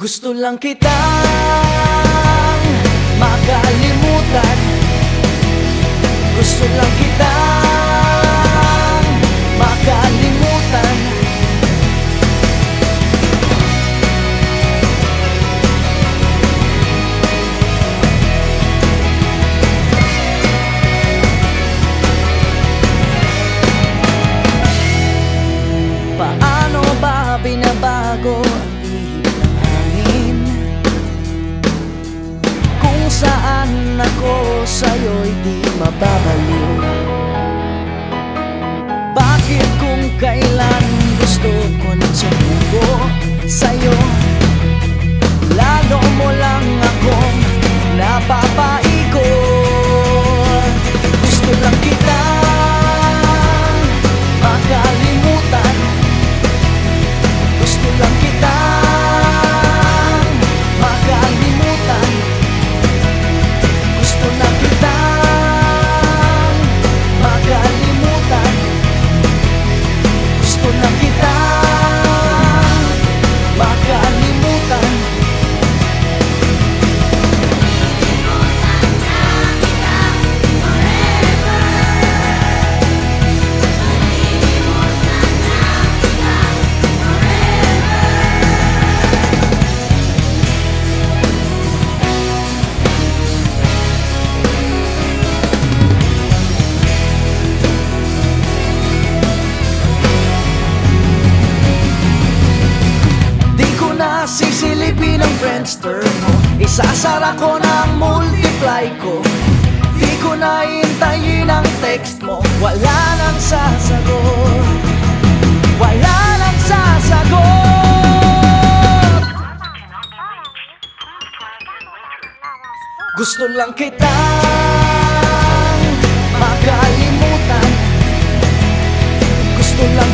Gusto lang kitang makalimutan Gusto lang kitang mababaliw Bakit kung kailan gusto ko nang sumuko sa'yo friendster mo. Isasara ko ng multiply ko. Di ko na ang text mo. Wala nang sasagot. Wala nang sasagot. Gusto lang kitang makalimutan. Gusto lang